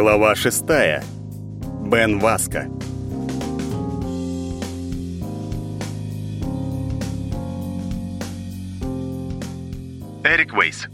Глава шестая. Бен Васка. Эрик Вейс.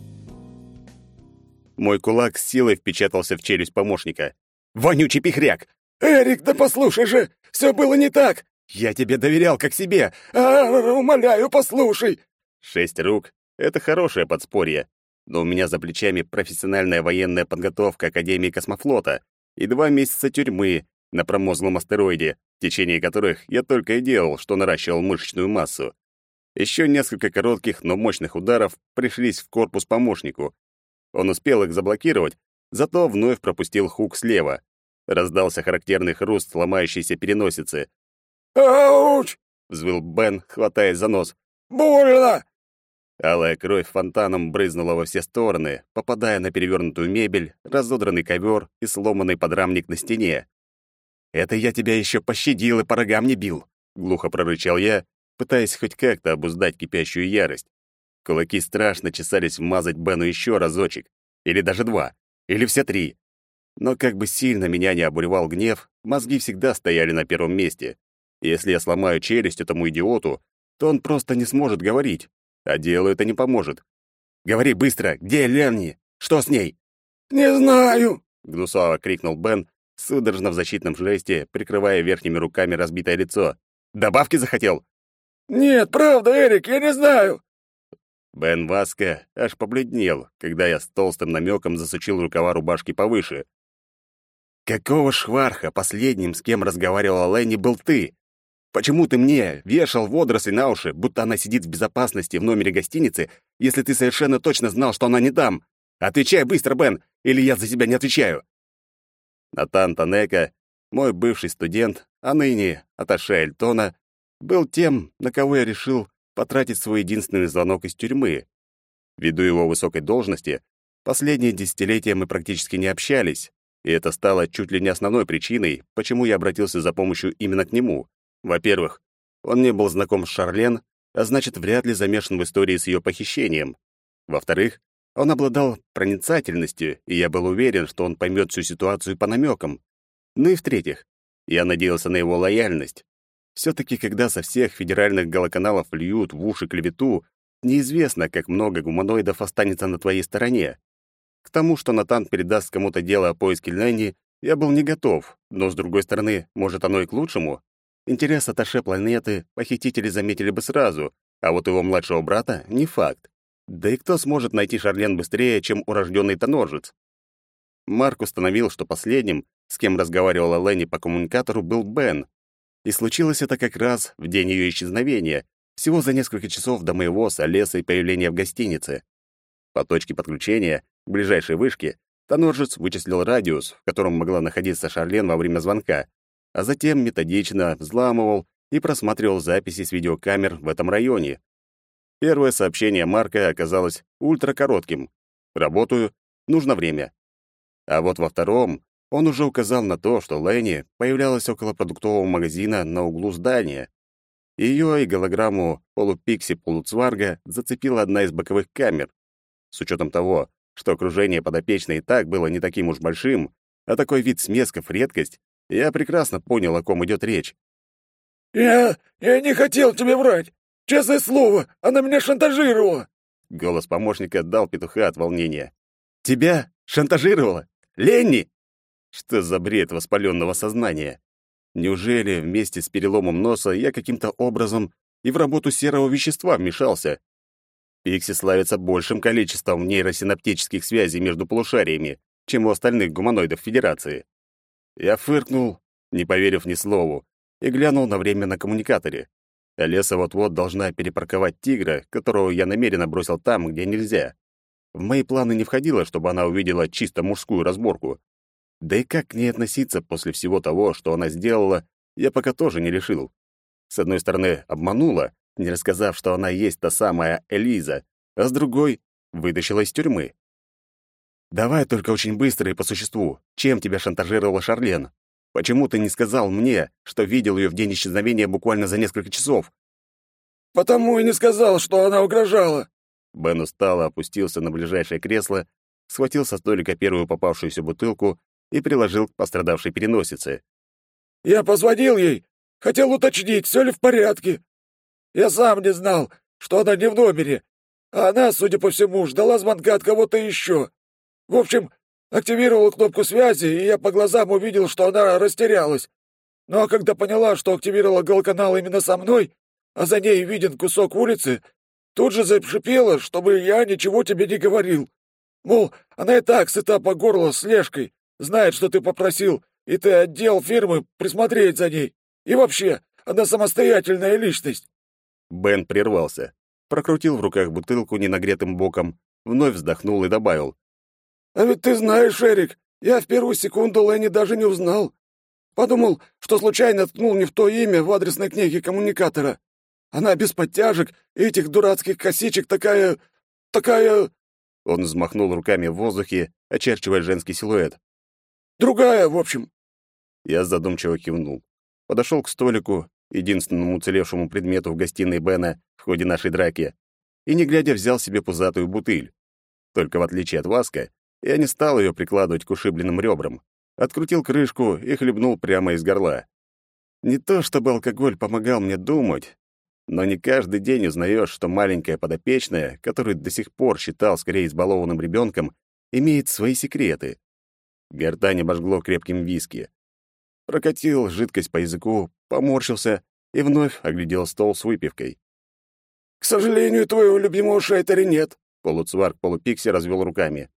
Мой кулак с силой впечатался в челюсть помощника. «Вонючий пихряк! «Эрик, да послушай же! Все было не так! Я тебе доверял как себе! А, умоляю, послушай!» Шесть рук — это хорошее подспорье, но у меня за плечами профессиональная военная подготовка Академии космофлота и два месяца тюрьмы на промозглом астероиде, в течение которых я только и делал, что наращивал мышечную массу. Еще несколько коротких, но мощных ударов пришлись в корпус помощнику. Он успел их заблокировать, зато вновь пропустил хук слева. Раздался характерный хруст ломающейся переносицы. «Ауч!» — взвыл Бен, хватаясь за нос. «Больно!» Алая кровь фонтаном брызнула во все стороны, попадая на перевернутую мебель, разодранный ковер и сломанный подрамник на стене. «Это я тебя еще пощадил и по рогам не бил», — глухо прорычал я, пытаясь хоть как-то обуздать кипящую ярость. Кулаки страшно чесались вмазать Бену еще разочек, или даже два, или все три. Но как бы сильно меня не обуревал гнев, мозги всегда стояли на первом месте. если я сломаю челюсть этому идиоту, то он просто не сможет говорить, а делу это не поможет. «Говори быстро, где Ленни? Что с ней?» «Не знаю!» — гнусаво крикнул Бен, судорожно в защитном жесте, прикрывая верхними руками разбитое лицо. «Добавки захотел?» «Нет, правда, Эрик, я не знаю!» Бен Васка аж побледнел, когда я с толстым намеком засучил рукава рубашки повыше. «Какого шварха последним, с кем разговаривала Ленни, был ты? Почему ты мне вешал водоросли на уши, будто она сидит в безопасности в номере гостиницы, если ты совершенно точно знал, что она не там? Отвечай быстро, Бен, или я за себя не отвечаю!» Натан Танека, мой бывший студент, а ныне Аташе Эльтона, был тем, на кого я решил потратить свой единственный звонок из тюрьмы. Ввиду его высокой должности, последние десятилетия мы практически не общались, и это стало чуть ли не основной причиной, почему я обратился за помощью именно к нему. Во-первых, он не был знаком с Шарлен, а значит, вряд ли замешан в истории с ее похищением. Во-вторых, он обладал проницательностью, и я был уверен, что он поймет всю ситуацию по намекам. Ну и в-третьих, я надеялся на его лояльность. Все-таки, когда со всех федеральных голоканалов льют в уши клевету, неизвестно, как много гуманоидов останется на твоей стороне. К тому, что Натан передаст кому-то дело о поиске Лэнни, я был не готов, но, с другой стороны, может, оно и к лучшему. Интерес Аташе планеты похитители заметили бы сразу, а вот его младшего брата — не факт. Да и кто сможет найти Шарлен быстрее, чем урожденный тоноржец? Марк установил, что последним, с кем разговаривала Лэнни по коммуникатору, был Бен, и случилось это как раз в день ее исчезновения, всего за несколько часов до моего с Олесой появления в гостинице. По точке подключения, к ближайшей вышке, Тоноржец вычислил радиус, в котором могла находиться Шарлен во время звонка, а затем методично взламывал и просматривал записи с видеокамер в этом районе. Первое сообщение Марка оказалось ультракоротким. «Работаю, нужно время». А вот во втором он уже указал на то, что Лэнни появлялась около продуктового магазина на углу здания. Ее и голограмму полупикси-полуцварга зацепила одна из боковых камер. С учетом того, что окружение подопечной и так было не таким уж большим, а такой вид смесков — редкость, я прекрасно понял, о ком идет речь. «Я... я не хотел тебе врать! Честное слово, она меня шантажировала!» Голос помощника дал петуха от волнения. «Тебя шантажировала? Ленни?» Что за бред воспаленного сознания? Неужели вместе с переломом носа я каким-то образом и в работу серого вещества вмешался? Пикси славится большим количеством нейросинаптических связей между полушариями, чем у остальных гуманоидов Федерации. Я фыркнул, не поверив ни слову, и глянул на время на коммуникаторе. Олеса вот-вот должна перепарковать тигра, которого я намеренно бросил там, где нельзя. В мои планы не входило, чтобы она увидела чисто мужскую разборку. Да и как к ней относиться после всего того, что она сделала, я пока тоже не решил. С одной стороны, обманула, не рассказав, что она есть та самая Элиза, а с другой — вытащила из тюрьмы. «Давай только очень быстро и по существу. Чем тебя шантажировала Шарлен? Почему ты не сказал мне, что видел ее в день исчезновения буквально за несколько часов?» «Потому и не сказал, что она угрожала». Бен устало опустился на ближайшее кресло, схватил со столика первую попавшуюся бутылку и приложил к пострадавшей переносице. «Я позвонил ей, хотел уточнить, все ли в порядке. Я сам не знал, что она не в номере, а она, судя по всему, ждала звонка от кого-то еще. В общем, активировал кнопку связи, и я по глазам увидел, что она растерялась. Но когда поняла, что активировала голканал именно со мной, а за ней виден кусок улицы, тут же зашипела, чтобы я ничего тебе не говорил. Мол, она и так сыта по горло слежкой, знает, что ты попросил, и ты отдел фирмы присмотреть за ней. И вообще, она самостоятельная личность. Бен прервался, прокрутил в руках бутылку ненагретым боком, вновь вздохнул и добавил. «А ведь ты знаешь, Эрик, я в первую секунду Ленни даже не узнал. Подумал, что случайно ткнул не в то имя в адресной книге коммуникатора. Она без подтяжек и этих дурацких косичек такая... такая...» Он взмахнул руками в воздухе, очерчивая женский силуэт. «Другая, в общем». Я задумчиво кивнул. Подошел к столику, единственному уцелевшему предмету в гостиной Бена в ходе нашей драки, и, не глядя, взял себе пузатую бутыль. Только в отличие от Васка, я не стал ее прикладывать к ушибленным ребрам. Открутил крышку и хлебнул прямо из горла. Не то чтобы алкоголь помогал мне думать, но не каждый день узнаешь, что маленькая подопечная, которую до сих пор считал скорее избалованным ребенком, имеет свои секреты. Гортань обожгло крепким виски. Прокатил жидкость по языку, поморщился и вновь оглядел стол с выпивкой. «К сожалению, твоего любимого шайтера нет», — полуцварк полупикси развел руками.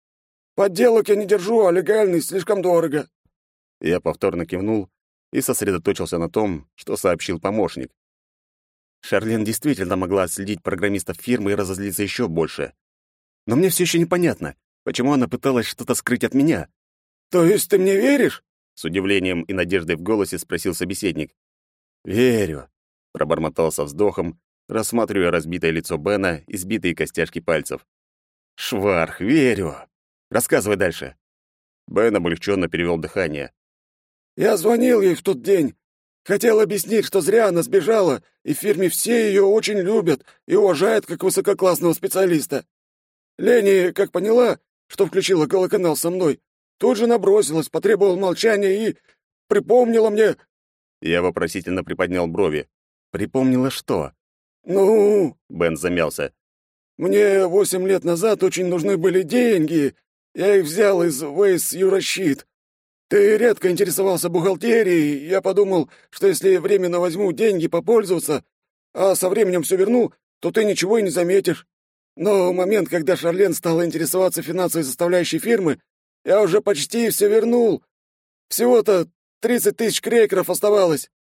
«Подделок я не держу, а легальный слишком дорого». Я повторно кивнул и сосредоточился на том, что сообщил помощник. Шарлен действительно могла отследить программистов фирмы и разозлиться еще больше. Но мне все еще непонятно, почему она пыталась что-то скрыть от меня. «То есть ты мне веришь?» С удивлением и надеждой в голосе спросил собеседник. «Верю», — пробормотал со вздохом, рассматривая разбитое лицо Бена и сбитые костяшки пальцев. «Шварх, верю! Рассказывай дальше». Бен облегченно перевел дыхание. «Я звонил ей в тот день. Хотел объяснить, что зря она сбежала, и в фирме все ее очень любят и уважают как высококлассного специалиста. Лени, как поняла, что включила голоканал со мной, тут же набросилась, потребовала молчания и припомнила мне я вопросительно приподнял брови. «Припомнила что?» «Ну...» — Бен замялся. «Мне восемь лет назад очень нужны были деньги. Я их взял из Вейс Юращит. Ты редко интересовался бухгалтерией. Я подумал, что если временно возьму деньги попользоваться, а со временем все верну, то ты ничего и не заметишь. Но в момент, когда Шарлен стала интересоваться финансовой составляющей фирмы, я уже почти все вернул. Всего-то Тридцать тысяч крекеров оставалось!»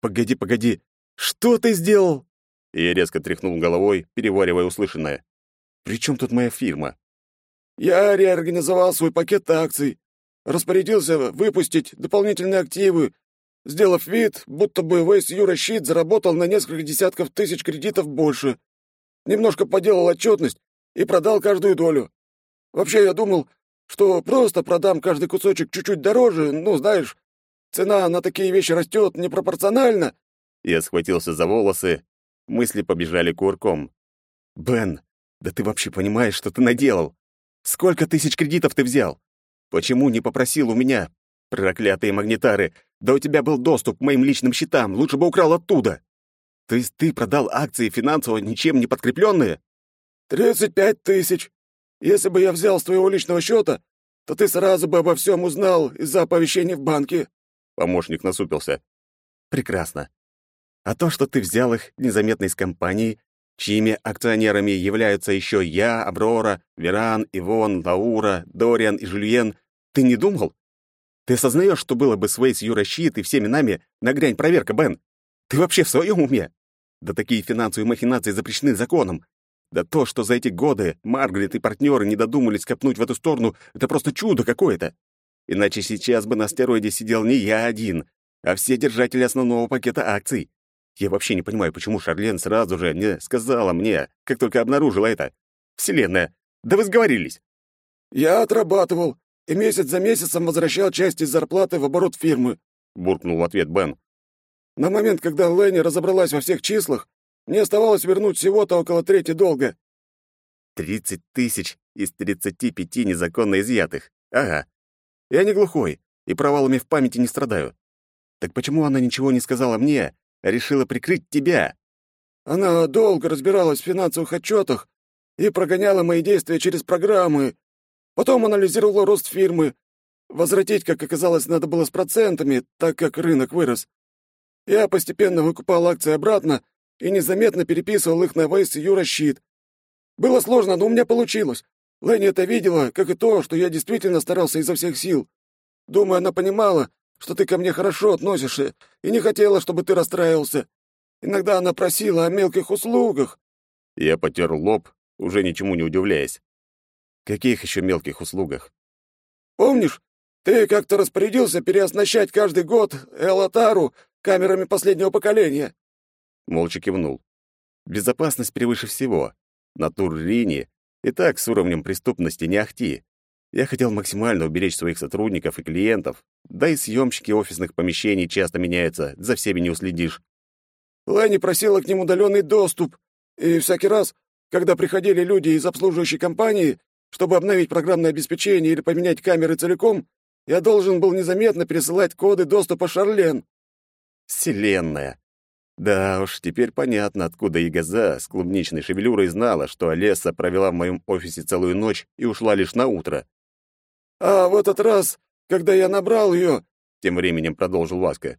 «Погоди, погоди! Что ты сделал?» Я резко тряхнул головой, переваривая услышанное. «При чем тут моя фирма?» «Я реорганизовал свой пакет акций, распорядился выпустить дополнительные активы, сделав вид, будто бы Вейс Юра заработал на несколько десятков тысяч кредитов больше. Немножко поделал отчетность и продал каждую долю. Вообще, я думал, что просто продам каждый кусочек чуть-чуть дороже, ну, знаешь, Цена на такие вещи растет непропорционально!» Я схватился за волосы, мысли побежали курком. «Бен, да ты вообще понимаешь, что ты наделал? Сколько тысяч кредитов ты взял? Почему не попросил у меня? Проклятые магнитары! Да у тебя был доступ к моим личным счетам, лучше бы украл оттуда!» То есть ты продал акции финансово ничем не подкрепленные? «Тридцать пять тысяч. Если бы я взял с твоего личного счета, то ты сразу бы обо всем узнал из-за оповещений в банке». Помощник насупился. Прекрасно. А то, что ты взял их незаметно из компании, чьими акционерами являются еще я, Аброра, Веран, Ивон, Лаура, Дориан и Жюльен, ты не думал? Ты осознаешь, что было бы с Вейс Юра Щит и всеми нами нагрянь проверка, Бен? Ты вообще в своем уме? Да такие финансовые махинации запрещены законом. Да то, что за эти годы Маргарет и партнеры не додумались копнуть в эту сторону, это просто чудо какое-то. Иначе сейчас бы на стероиде сидел не я один, а все держатели основного пакета акций. Я вообще не понимаю, почему Шарлен сразу же не сказала мне, как только обнаружила это. Вселенная, да вы сговорились. Я отрабатывал и месяц за месяцем возвращал часть из зарплаты в оборот фирмы, буркнул в ответ Бен. На момент, когда Ленни разобралась во всех числах, мне оставалось вернуть всего-то около трети долга. Тридцать тысяч из тридцати пяти незаконно изъятых. Ага, я не глухой. и провалами в памяти не страдаю. Так почему она ничего не сказала мне, решила прикрыть тебя? Она долго разбиралась в финансовых отчетах и прогоняла мои действия через программы. Потом анализировала рост фирмы. Возвратить, как оказалось, надо было с процентами, так как рынок вырос. Я постепенно выкупал акции обратно и незаметно переписывал их на VSU расчет. Было сложно, но у меня получилось. Лэнни это видела, как и то, что я действительно старался изо всех сил. Думаю, она понимала, что ты ко мне хорошо относишься и не хотела, чтобы ты расстраивался. Иногда она просила о мелких услугах». Я потер лоб, уже ничему не удивляясь. «Каких еще мелких услугах?» «Помнишь, ты как-то распорядился переоснащать каждый год Элатару камерами последнего поколения?» Молча кивнул. «Безопасность превыше всего. На Тур-Рине и так с уровнем преступности не ахти. Я хотел максимально уберечь своих сотрудников и клиентов, да и съемщики офисных помещений часто меняются, за всеми не уследишь. Лэнни просила к ним удаленный доступ, и всякий раз, когда приходили люди из обслуживающей компании, чтобы обновить программное обеспечение или поменять камеры целиком, я должен был незаметно пересылать коды доступа Шарлен. Вселенная. Да уж, теперь понятно, откуда Ягоза с клубничной шевелюрой знала, что Олеса провела в моем офисе целую ночь и ушла лишь на утро. «А в этот раз, когда я набрал ее...» — тем временем продолжил Васка.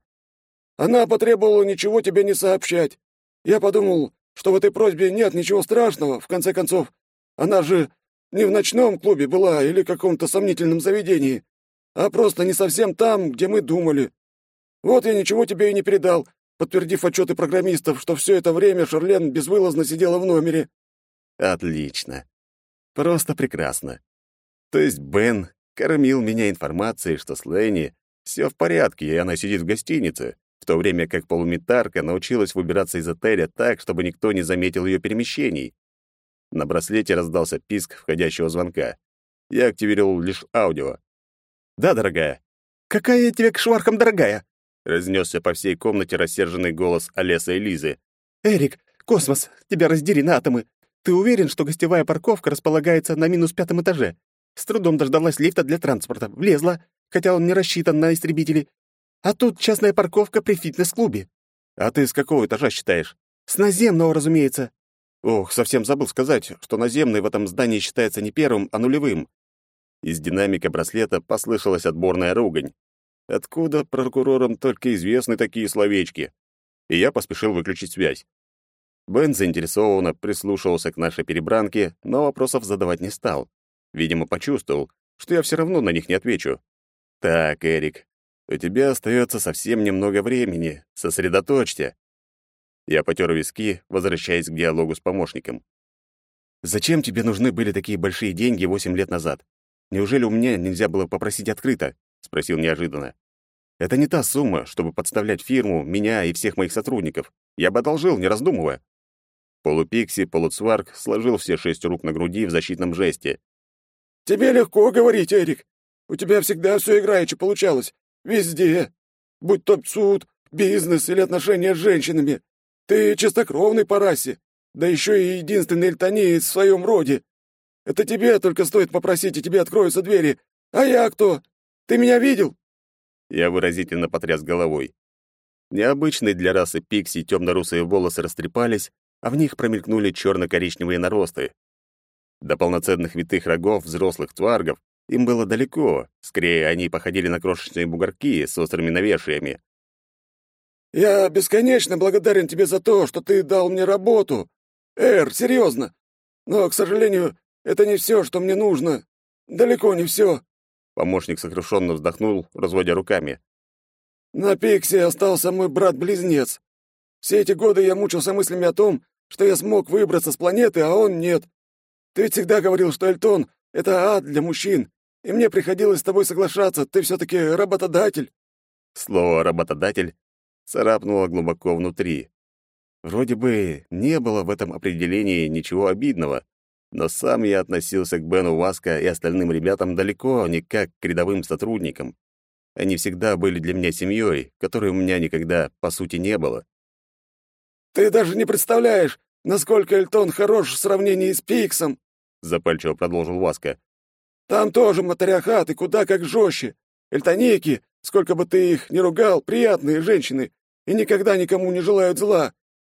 «Она потребовала ничего тебе не сообщать. Я подумал, что в этой просьбе нет ничего страшного, в конце концов. Она же не в ночном клубе была или каком-то сомнительном заведении, а просто не совсем там, где мы думали. Вот я ничего тебе и не передал, подтвердив отчеты программистов, что все это время Шарлен безвылазно сидела в номере». «Отлично. Просто прекрасно. То есть Бен кормил меня информацией, что с Ленни все в порядке, и она сидит в гостинице, в то время как полуметарка научилась выбираться из отеля так, чтобы никто не заметил ее перемещений. На браслете раздался писк входящего звонка. Я активировал лишь аудио. «Да, дорогая». «Какая я тебе к шваркам дорогая?» разнесся по всей комнате рассерженный голос Олеса и Лизы. «Эрик, космос, тебя раздери на атомы. Ты уверен, что гостевая парковка располагается на минус пятом этаже? С трудом дождалась лифта для транспорта, влезла, хотя он не рассчитан на истребителей. А тут частная парковка при фитнес-клубе. А ты с какого этажа считаешь? С наземного, разумеется. Ох, совсем забыл сказать, что наземный в этом здании считается не первым, а нулевым. Из динамика браслета послышалась отборная ругань. Откуда прокурорам только известны такие словечки? И я поспешил выключить связь. Бен заинтересованно прислушивался к нашей перебранке, но вопросов задавать не стал. Видимо, почувствовал, что я все равно на них не отвечу. «Так, Эрик, у тебя остается совсем немного времени. Сосредоточься». Я потер виски, возвращаясь к диалогу с помощником. «Зачем тебе нужны были такие большие деньги восемь лет назад? Неужели у меня нельзя было попросить открыто?» спросил неожиданно. Это не та сумма, чтобы подставлять фирму, меня и всех моих сотрудников. Я бы одолжил, не раздумывая. Полупикси, полуцварк сложил все шесть рук на груди в защитном жесте. «Тебе легко говорить, Эрик. У тебя всегда все играючи получалось. Везде. Будь то суд, бизнес или отношения с женщинами. Ты чистокровный по расе, да еще и единственный эльтонеец в своем роде. Это тебе только стоит попросить, и тебе откроются двери. А я кто? Ты меня видел?» Я выразительно потряс головой. Необычные для расы пикси темно-русые волосы растрепались, а в них промелькнули черно-коричневые наросты. До полноценных витых рогов взрослых тваргов им было далеко, скорее они походили на крошечные бугорки с острыми навершиями. «Я бесконечно благодарен тебе за то, что ты дал мне работу. Эр, серьезно. Но, к сожалению, это не все, что мне нужно. Далеко не все. Помощник сокрушенно вздохнул, разводя руками. «На Пиксе остался мой брат-близнец. Все эти годы я мучился мыслями о том, что я смог выбраться с планеты, а он нет. Ты ведь всегда говорил, что Эльтон — это ад для мужчин, и мне приходилось с тобой соглашаться, ты все-таки работодатель». Слово «работодатель» царапнуло глубоко внутри. Вроде бы не было в этом определении ничего обидного, но сам я относился к Бену Васко и остальным ребятам далеко не как к рядовым сотрудникам. Они всегда были для меня семьей, которой у меня никогда, по сути, не было. «Ты даже не представляешь, насколько Эльтон хорош в сравнении с Пиксом!» — запальчиво продолжил Васка. «Там тоже матриархат и куда как жестче. Эльтонейки, сколько бы ты их ни ругал, приятные женщины и никогда никому не желают зла».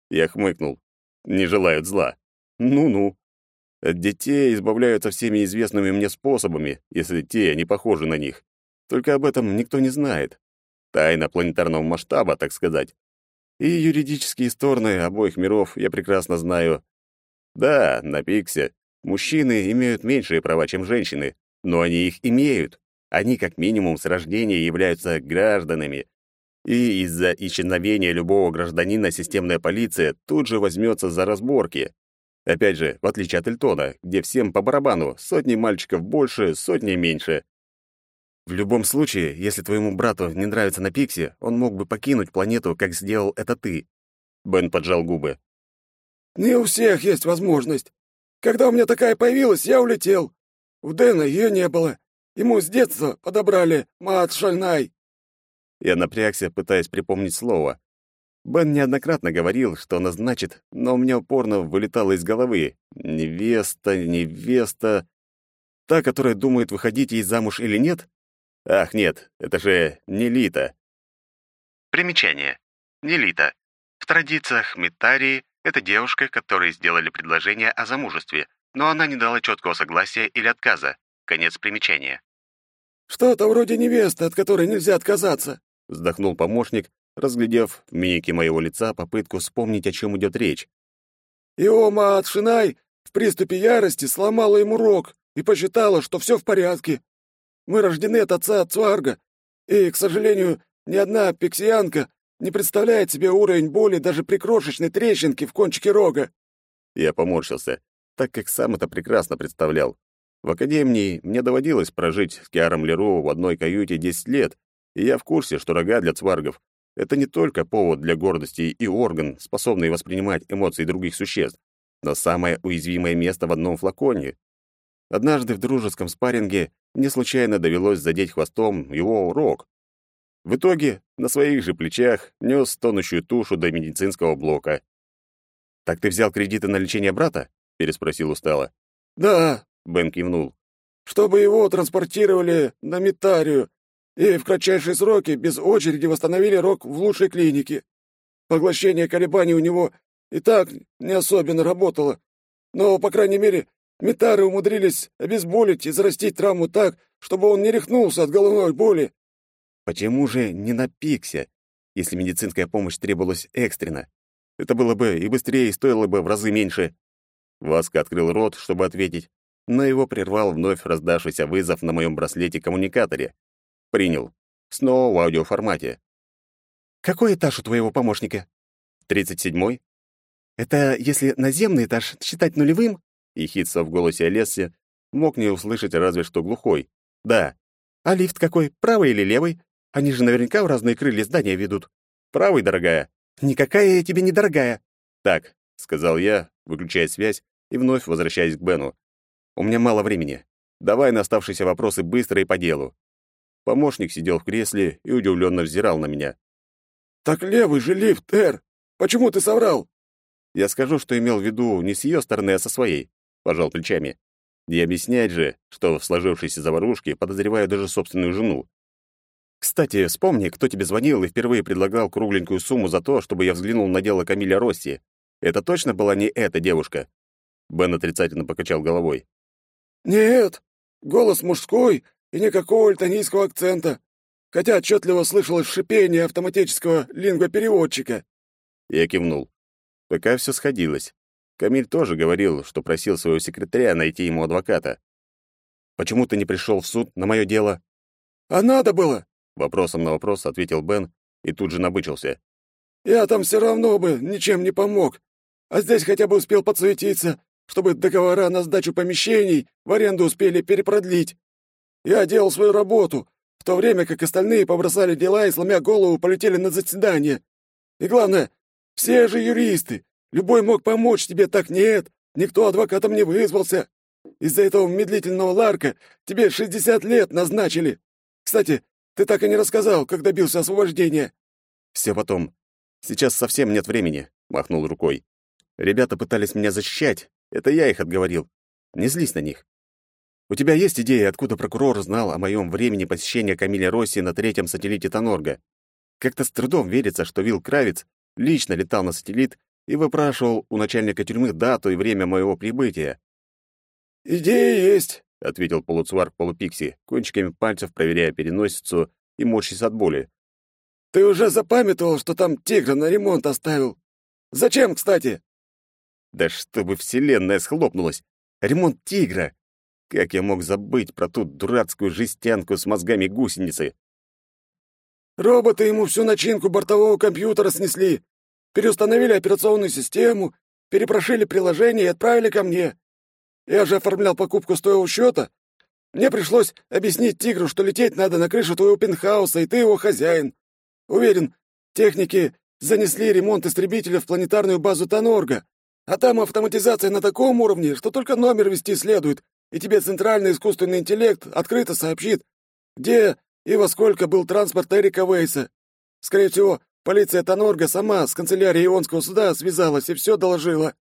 Я хмыкнул. «Не желают зла. Ну-ну. От детей избавляются всеми известными мне способами, если те не похожи на них. Только об этом никто не знает. Тайна планетарного масштаба, так сказать. И юридические стороны обоих миров я прекрасно знаю. Да, на Пиксе мужчины имеют меньшие права, чем женщины, но они их имеют. Они как минимум с рождения являются гражданами. И из-за исчезновения любого гражданина системная полиция тут же возьмется за разборки. Опять же, в отличие от Эльтона, где всем по барабану, сотни мальчиков больше, сотни меньше. В любом случае, если твоему брату не нравится на Пикси, он мог бы покинуть планету, как сделал это ты. Бен поджал губы. Не у всех есть возможность. Когда у меня такая появилась, я улетел. У Дэна ее не было. Ему с детства подобрали мат шальнай. Я напрягся, пытаясь припомнить слово. Бен неоднократно говорил, что она значит, но у меня упорно вылетало из головы. Невеста, невеста... Та, которая думает, выходить ей замуж или нет? Ах, нет, это же не Лита. Примечание. Нелита. В традициях Митарии это девушка, которой сделали предложение о замужестве, но она не дала четкого согласия или отказа. Конец примечания. Что-то вроде невесты, от которой нельзя отказаться, вздохнул помощник, разглядев в мимике моего лица попытку вспомнить, о чем идет речь. Иома Атшинай в приступе ярости сломала ему рог и посчитала, что все в порядке. Мы рождены от отца Цварга, и, к сожалению, ни одна пиксианка не представляет себе уровень боли даже при крошечной трещинке в кончике рога. Я поморщился, так как сам это прекрасно представлял. В академии мне доводилось прожить с Киаром Леру в одной каюте 10 лет, и я в курсе, что рога для цваргов — это не только повод для гордости и орган, способный воспринимать эмоции других существ, но самое уязвимое место в одном флаконе. Однажды в дружеском спарринге мне случайно довелось задеть хвостом его рог. В итоге на своих же плечах нес тонущую тушу до медицинского блока. «Так ты взял кредиты на лечение брата?» — переспросил устало. «Да», — Бен кивнул. «Чтобы его транспортировали на Митарию и в кратчайшие сроки без очереди восстановили рог в лучшей клинике. Поглощение колебаний у него и так не особенно работало, но, по крайней мере, Метары умудрились обезболить и зарастить травму так, чтобы он не рехнулся от головной боли. Почему же не на пиксе, если медицинская помощь требовалась экстренно? Это было бы и быстрее, и стоило бы в разы меньше. Васка открыл рот, чтобы ответить, но его прервал вновь раздавшийся вызов на моем браслете-коммуникаторе. Принял. Снова в аудиоформате. «Какой этаж у твоего помощника?» «Тридцать седьмой». «Это если наземный этаж считать нулевым?» Ехидство в голосе Олеси мог не услышать разве что глухой. «Да». «А лифт какой, правый или левый? Они же наверняка в разные крылья здания ведут». «Правый, дорогая». «Никакая я тебе не дорогая». «Так», — сказал я, выключая связь и вновь возвращаясь к Бену. «У меня мало времени. Давай на оставшиеся вопросы быстро и по делу». Помощник сидел в кресле и удивленно взирал на меня. «Так левый же лифт, Эр! Почему ты соврал?» Я скажу, что имел в виду не с ее стороны, а со своей пожал плечами. Не объяснять же, что в сложившейся заварушке подозреваю даже собственную жену. Кстати, вспомни, кто тебе звонил и впервые предлагал кругленькую сумму за то, чтобы я взглянул на дело Камиля Росси. Это точно была не эта девушка? Бен отрицательно покачал головой. Нет, голос мужской и никакого альтанийского акцента, хотя отчетливо слышалось шипение автоматического лингвопереводчика. Я кивнул. Пока все сходилось. Камиль тоже говорил, что просил своего секретаря найти ему адвоката. «Почему ты не пришел в суд на мое дело?» «А надо было!» — вопросом на вопрос ответил Бен и тут же набычился. «Я там все равно бы ничем не помог, а здесь хотя бы успел подсуетиться, чтобы договора на сдачу помещений в аренду успели перепродлить. Я делал свою работу, в то время как остальные побросали дела и, сломя голову, полетели на заседание. И главное, все же юристы, Любой мог помочь тебе, так нет. Никто адвокатом не вызвался. Из-за этого медлительного Ларка тебе 60 лет назначили. Кстати, ты так и не рассказал, как добился освобождения. Все потом. Сейчас совсем нет времени, махнул рукой. Ребята пытались меня защищать. Это я их отговорил. Не злись на них. У тебя есть идея, откуда прокурор знал о моем времени посещения Камиля Росси на третьем сателлите Тонорга? Как-то с трудом верится, что Вилл Кравец лично летал на сателлит и выпрашивал у начальника тюрьмы дату и время моего прибытия. «Идея есть», — ответил полуцварк полупикси, кончиками пальцев проверяя переносицу и морщись от боли. «Ты уже запамятовал, что там тигра на ремонт оставил? Зачем, кстати?» «Да чтобы вселенная схлопнулась! Ремонт тигра! Как я мог забыть про ту дурацкую жестянку с мозгами гусеницы? Роботы ему всю начинку бортового компьютера снесли, переустановили операционную систему, перепрошили приложение и отправили ко мне. Я же оформлял покупку с твоего счета. Мне пришлось объяснить тигру, что лететь надо на крышу твоего пентхауса, и ты его хозяин. Уверен, техники занесли ремонт истребителя в планетарную базу Тонорга, а там автоматизация на таком уровне, что только номер вести следует, и тебе центральный искусственный интеллект открыто сообщит, где и во сколько был транспорт Эрика Вейса. Скорее всего, полиция Тонорга сама с канцелярией Ионского суда связалась и все доложила».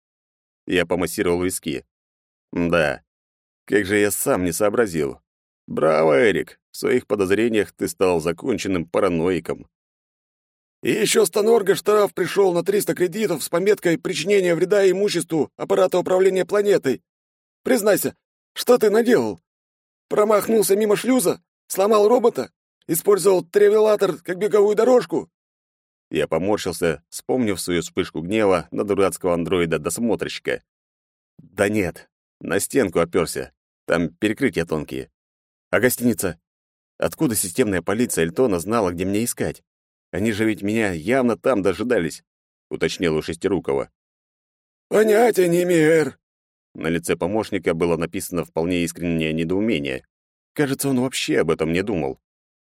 Я помассировал виски. «Да, как же я сам не сообразил. Браво, Эрик, в своих подозрениях ты стал законченным параноиком». «И еще с Тонорга штраф пришел на 300 кредитов с пометкой «Причинение вреда имуществу аппарата управления планетой». Признайся, что ты наделал? Промахнулся мимо шлюза? Сломал робота? Использовал тревелатор как беговую дорожку?» Я поморщился, вспомнив свою вспышку гнева на дурацкого андроида-досмотрщика. «Да нет, на стенку оперся. Там перекрытия тонкие. А гостиница? Откуда системная полиция Эльтона знала, где мне искать? Они же ведь меня явно там дожидались», — уточнил у Шестирукова. «Понятия не имею. На лице помощника было написано вполне искреннее недоумение. Кажется, он вообще об этом не думал.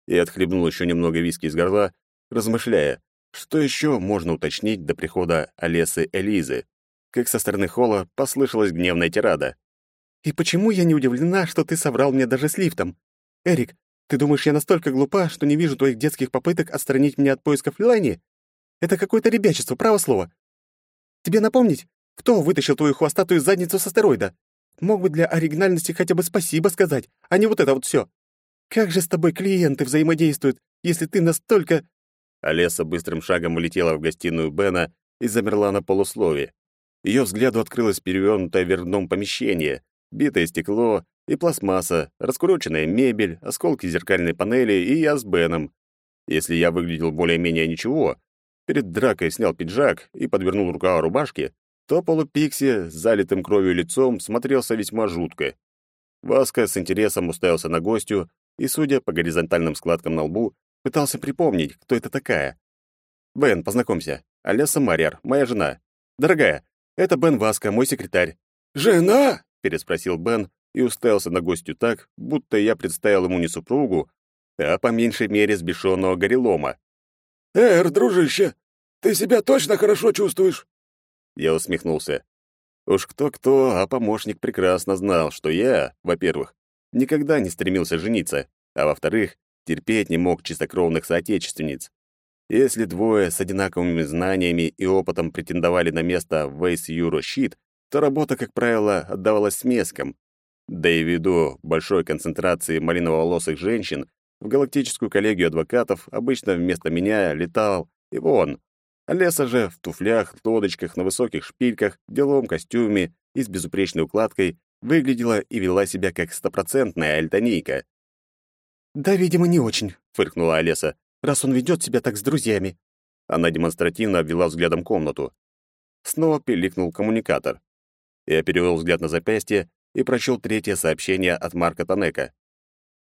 И отхлебнул еще немного виски из горла, размышляя, что еще можно уточнить до прихода Олесы Элизы. Как со стороны холла послышалась гневная тирада. «И почему я не удивлена, что ты соврал мне даже с лифтом? Эрик, ты думаешь, я настолько глупа, что не вижу твоих детских попыток отстранить меня от поисков Лилани? Это какое-то ребячество, право слово. Тебе напомнить, кто вытащил твою хвостатую задницу с астероида? Мог бы для оригинальности хотя бы спасибо сказать, а не вот это вот все. Как же с тобой клиенты взаимодействуют, если ты настолько...» Олеса быстрым шагом улетела в гостиную Бена и замерла на полуслове. Ее взгляду открылось перевернутое вверх дном помещение, битое стекло и пластмасса, раскуроченная мебель, осколки зеркальной панели и я с Беном. Если я выглядел более-менее ничего, перед дракой снял пиджак и подвернул рукава рубашки, то полупикси с залитым кровью лицом смотрелся весьма жутко. Васка с интересом уставился на гостью и, судя по горизонтальным складкам на лбу, пытался припомнить, кто это такая. «Бен, познакомься. Алеса Марьер, моя жена. Дорогая, это Бен Васка, мой секретарь». «Жена?» — переспросил Бен и уставился на гостью так, будто я представил ему не супругу, а по меньшей мере сбешенного горелома. «Эр, дружище, ты себя точно хорошо чувствуешь?» Я усмехнулся. Уж кто-кто, а помощник прекрасно знал, что я, во-первых, никогда не стремился жениться, а во-вторых, терпеть не мог чистокровных соотечественниц. Если двое с одинаковыми знаниями и опытом претендовали на место в Вейс Юро Щит, то работа, как правило, отдавалась смескам. Да и ввиду большой концентрации малиноволосых женщин, в галактическую коллегию адвокатов обычно вместо меня летал Ивон, а Леса же в туфлях, лодочках, на высоких шпильках, деловом костюме и с безупречной укладкой выглядела и вела себя как стопроцентная альтанийка. «Да, видимо, не очень», — фыркнула Олеса, «раз он ведет себя так с друзьями». Она демонстративно обвела взглядом комнату. Снова пиликнул коммуникатор. Я перевел взгляд на запястье и прочел третье сообщение от Марка Танека.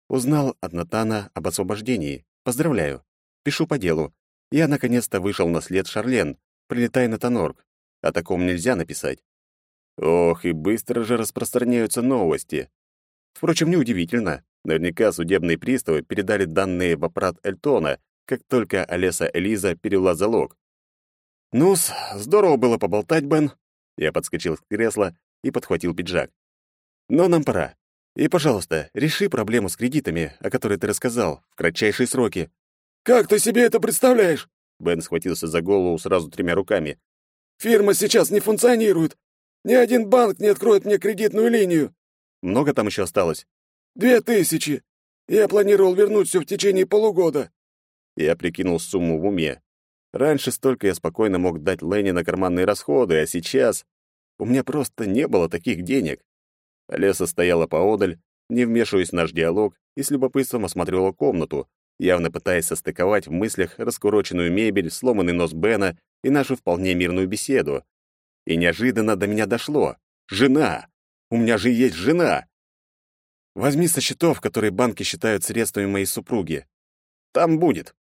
«Узнал от Натана об освобождении. Поздравляю. Пишу по делу. Я наконец-то вышел на след Шарлен, прилетая на Тонорг. О таком нельзя написать. Ох, и быстро же распространяются новости. Впрочем, неудивительно. Наверняка судебные приставы передали данные в аппарат Эльтона, как только Олеса Элиза перевела залог. «Ну-с, здорово было поболтать, Бен». Я подскочил с кресла и подхватил пиджак. «Но нам пора. И, пожалуйста, реши проблему с кредитами, о которой ты рассказал, в кратчайшие сроки. «Как ты себе это представляешь?» Бен схватился за голову сразу тремя руками. «Фирма сейчас не функционирует. Ни один банк не откроет мне кредитную линию». «Много там еще осталось?» Две тысячи. Я планировал вернуть все в течение полугода. Я прикинул сумму в уме. Раньше столько я спокойно мог дать Ленни на карманные расходы, а сейчас у меня просто не было таких денег. Леса стояла поодаль, не вмешиваясь в наш диалог, и с любопытством осмотрела комнату, явно пытаясь состыковать в мыслях раскуроченную мебель, сломанный нос Бена и нашу вполне мирную беседу. И неожиданно до меня дошло. Жена! У меня же есть жена! Возьми со счетов, которые банки считают средствами моей супруги. Там будет.